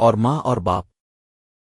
اور ماں اور باپ